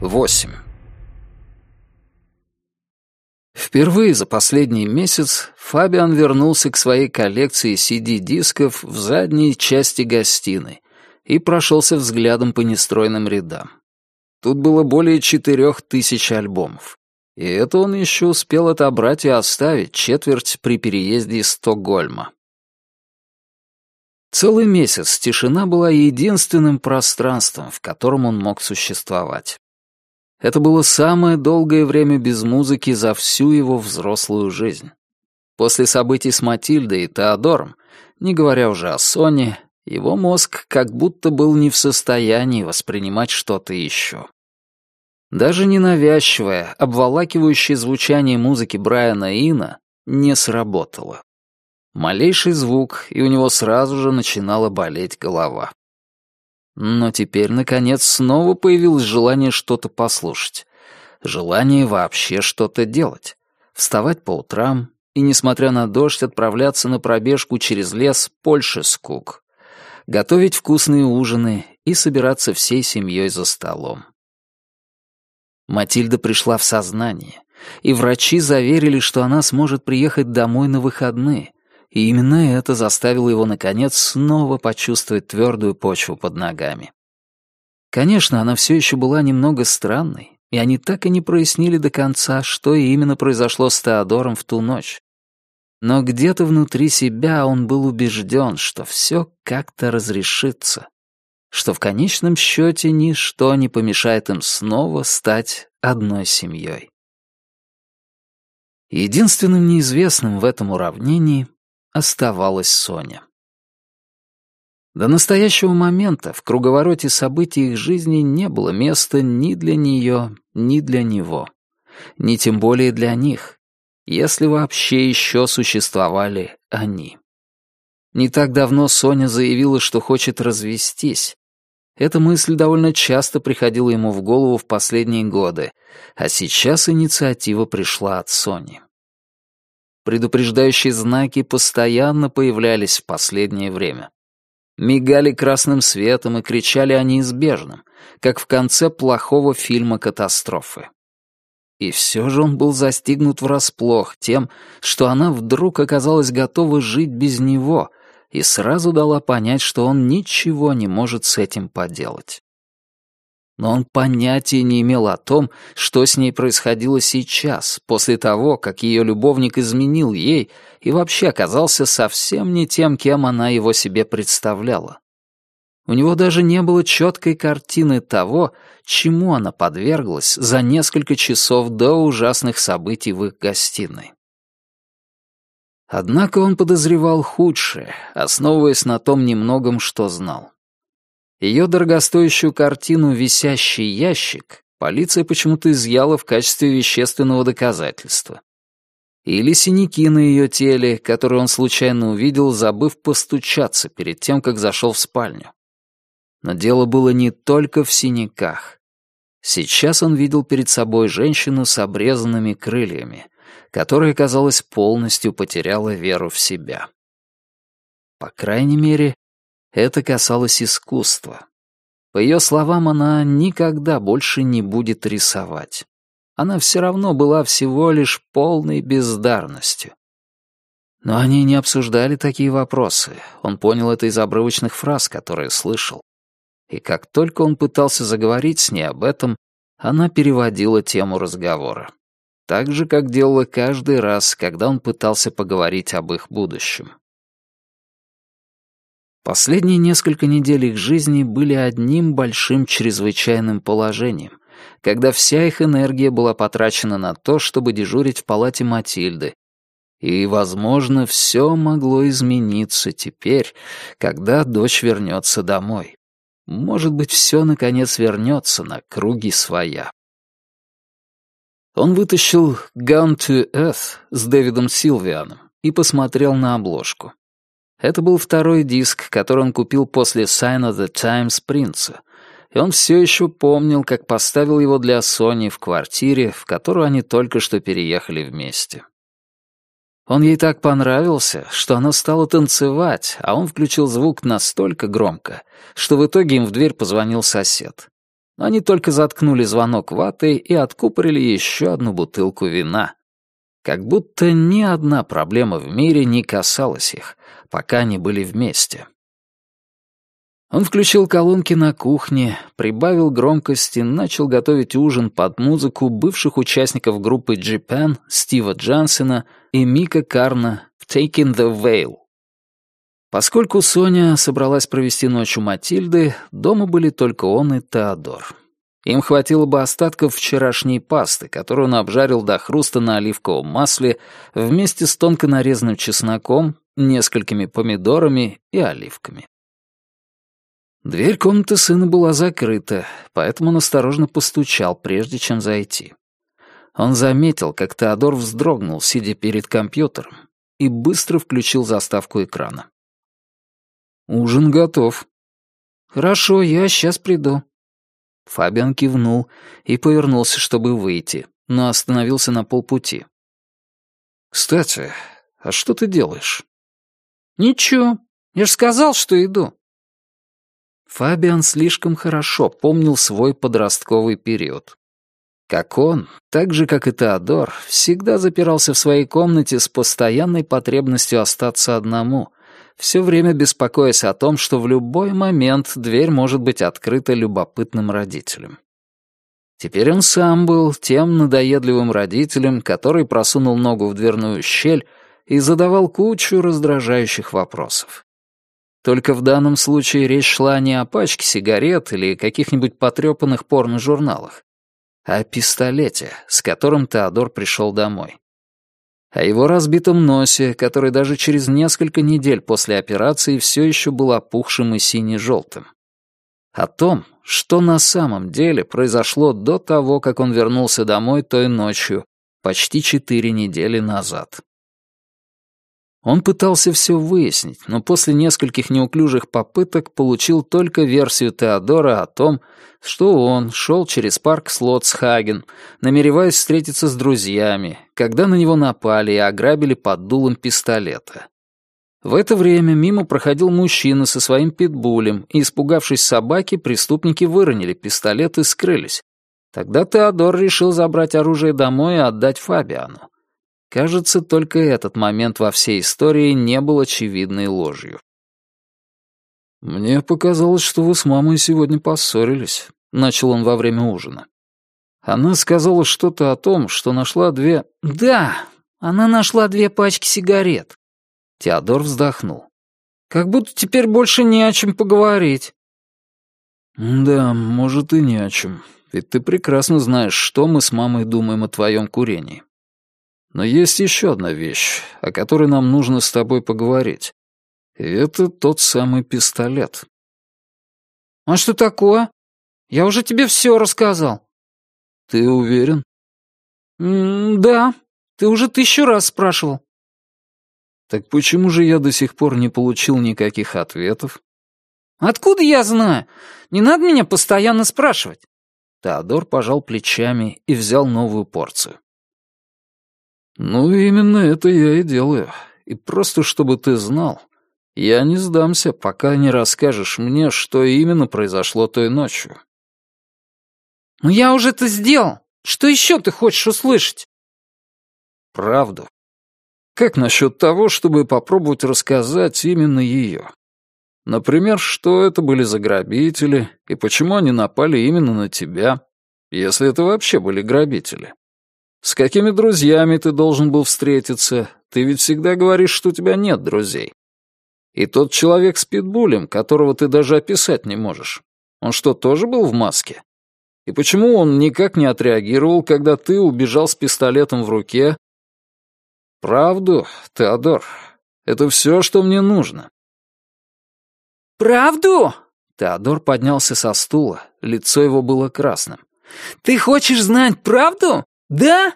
8. Впервые за последний месяц Фабиан вернулся к своей коллекции CD-дисков в задней части гостиной и прошелся взглядом по нестройным рядам. Тут было более четырех тысяч альбомов. И это он еще успел отобрать и оставить четверть при переезде из Стокгольма. Целый месяц тишина была единственным пространством, в котором он мог существовать. Это было самое долгое время без музыки за всю его взрослую жизнь. После событий с Матильдой и Теодором, не говоря уже о Соне, его мозг как будто был не в состоянии воспринимать что-то еще. Даже ненавязчивое, обволакивающее звучание музыки Брайана Ина не сработало. Малейший звук, и у него сразу же начинала болеть голова. Но теперь, наконец, снова появилось желание что-то послушать. Желание вообще что-то делать. Вставать по утрам и, несмотря на дождь, отправляться на пробежку через лес Польши скук. Готовить вкусные ужины и собираться всей семьей за столом. Матильда пришла в сознание, и врачи заверили, что она сможет приехать домой на выходные, и именно это заставило его, наконец, снова почувствовать твердую почву под ногами. Конечно, она все еще была немного странной, и они так и не прояснили до конца, что именно произошло с Теодором в ту ночь. Но где-то внутри себя он был убежден, что все как-то разрешится, что в конечном счете ничто не помешает им снова стать одной семьей. Единственным неизвестным в этом уравнении оставалась Соня. До настоящего момента в круговороте событий их жизни не было места ни для нее, ни для него, ни тем более для них, если вообще еще существовали они. Не так давно Соня заявила, что хочет развестись. Эта мысль довольно часто приходила ему в голову в последние годы, а сейчас инициатива пришла от Сони. Предупреждающие знаки постоянно появлялись в последнее время. Мигали красным светом и кричали о неизбежном, как в конце плохого фильма «Катастрофы». И все же он был застигнут врасплох тем, что она вдруг оказалась готова жить без него и сразу дала понять, что он ничего не может с этим поделать но он понятия не имел о том, что с ней происходило сейчас, после того, как ее любовник изменил ей и вообще оказался совсем не тем, кем она его себе представляла. У него даже не было четкой картины того, чему она подверглась за несколько часов до ужасных событий в их гостиной. Однако он подозревал худшее, основываясь на том немногом, что знал. Ее дорогостоящую картину «Висящий ящик» полиция почему-то изъяла в качестве вещественного доказательства. Или синяки на ее теле, которые он случайно увидел, забыв постучаться перед тем, как зашел в спальню. Но дело было не только в синяках. Сейчас он видел перед собой женщину с обрезанными крыльями, которая, казалось, полностью потеряла веру в себя. По крайней мере, это касалось искусства. По ее словам, она никогда больше не будет рисовать. Она все равно была всего лишь полной бездарностью. Но они не обсуждали такие вопросы. Он понял это из обрывочных фраз, которые слышал. И как только он пытался заговорить с ней об этом, она переводила тему разговора. Так же, как делала каждый раз, когда он пытался поговорить об их будущем. Последние несколько недель их жизни были одним большим чрезвычайным положением, когда вся их энергия была потрачена на то, чтобы дежурить в палате Матильды. И, возможно, все могло измениться теперь, когда дочь вернется домой. Может быть, все наконец вернется на круги своя. Он вытащил «Gone to Earth» с Дэвидом Силвианом и посмотрел на обложку. Это был второй диск, который он купил после Sign of the Times принца, и он все еще помнил, как поставил его для Сони в квартире, в которую они только что переехали вместе. Он ей так понравился, что она стала танцевать, а он включил звук настолько громко, что в итоге им в дверь позвонил сосед. Они только заткнули звонок ватой и откупорили еще одну бутылку вина. Как будто ни одна проблема в мире не касалась их, пока они были вместе. Он включил колонки на кухне, прибавил громкости, начал готовить ужин под музыку бывших участников группы Japan Стива Джансена и Мика Карна в Taking the Veil. Поскольку Соня собралась провести ночь у Матильды, дома были только он и Теодор. Им хватило бы остатков вчерашней пасты, которую он обжарил до хруста на оливковом масле вместе с тонко нарезанным чесноком, несколькими помидорами и оливками. Дверь комнаты сына была закрыта, поэтому он осторожно постучал, прежде чем зайти. Он заметил, как Теодор вздрогнул, сидя перед компьютером, и быстро включил заставку экрана. «Ужин готов». «Хорошо, я сейчас приду». Фабиан кивнул и повернулся, чтобы выйти, но остановился на полпути. «Кстати, а что ты делаешь?» «Ничего, я же сказал, что иду». Фабиан слишком хорошо помнил свой подростковый период. Как он, так же, как и Теодор, всегда запирался в своей комнате с постоянной потребностью остаться одному, все время беспокоясь о том, что в любой момент дверь может быть открыта любопытным родителем. Теперь он сам был тем надоедливым родителем, который просунул ногу в дверную щель и задавал кучу раздражающих вопросов. Только в данном случае речь шла не о пачке сигарет или каких-нибудь потрепанных порно-журналах, а о пистолете, с которым Теодор пришел домой. О его разбитом носе, который даже через несколько недель после операции все еще был опухшим и сине-желтым. О том, что на самом деле произошло до того, как он вернулся домой той ночью, почти четыре недели назад. Он пытался все выяснить, но после нескольких неуклюжих попыток получил только версию Теодора о том, что он шел через парк Слотсхаген, намереваясь встретиться с друзьями, когда на него напали и ограбили под дулом пистолета. В это время мимо проходил мужчина со своим питбулем, и, испугавшись собаки, преступники выронили пистолет и скрылись. Тогда Теодор решил забрать оружие домой и отдать Фабиану. Кажется, только этот момент во всей истории не был очевидной ложью. «Мне показалось, что вы с мамой сегодня поссорились», — начал он во время ужина. Она сказала что-то о том, что нашла две... «Да, она нашла две пачки сигарет». Теодор вздохнул. «Как будто теперь больше не о чем поговорить». «Да, может и не о чем. Ведь ты прекрасно знаешь, что мы с мамой думаем о твоем курении. Но есть еще одна вещь, о которой нам нужно с тобой поговорить. И это тот самый пистолет. А что такое? Я уже тебе все рассказал. Ты уверен? М да, ты уже тысячу раз спрашивал. Так почему же я до сих пор не получил никаких ответов? Откуда я знаю? Не надо меня постоянно спрашивать. Теодор пожал плечами и взял новую порцию. «Ну, именно это я и делаю. И просто чтобы ты знал, я не сдамся, пока не расскажешь мне, что именно произошло той ночью». «Ну, я уже это сделал. Что еще ты хочешь услышать?» «Правду. Как насчет того, чтобы попробовать рассказать именно ее? Например, что это были за грабители и почему они напали именно на тебя, если это вообще были грабители?» С какими друзьями ты должен был встретиться? Ты ведь всегда говоришь, что у тебя нет друзей. И тот человек с питбулем, которого ты даже описать не можешь, он что, тоже был в маске? И почему он никак не отреагировал, когда ты убежал с пистолетом в руке? Правду, Теодор. Это все, что мне нужно. Правду? Теодор поднялся со стула, лицо его было красным. Ты хочешь знать правду? «Да?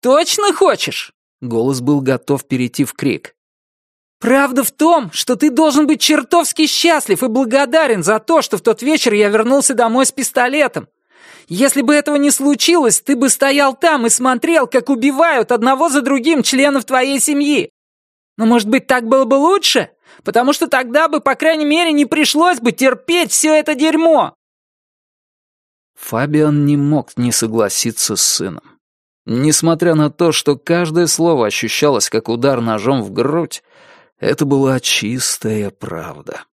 Точно хочешь?» Голос был готов перейти в крик. «Правда в том, что ты должен быть чертовски счастлив и благодарен за то, что в тот вечер я вернулся домой с пистолетом. Если бы этого не случилось, ты бы стоял там и смотрел, как убивают одного за другим членов твоей семьи. Но, может быть, так было бы лучше? Потому что тогда бы, по крайней мере, не пришлось бы терпеть все это дерьмо. Фабиан не мог не согласиться с сыном. Несмотря на то, что каждое слово ощущалось как удар ножом в грудь, это была чистая правда.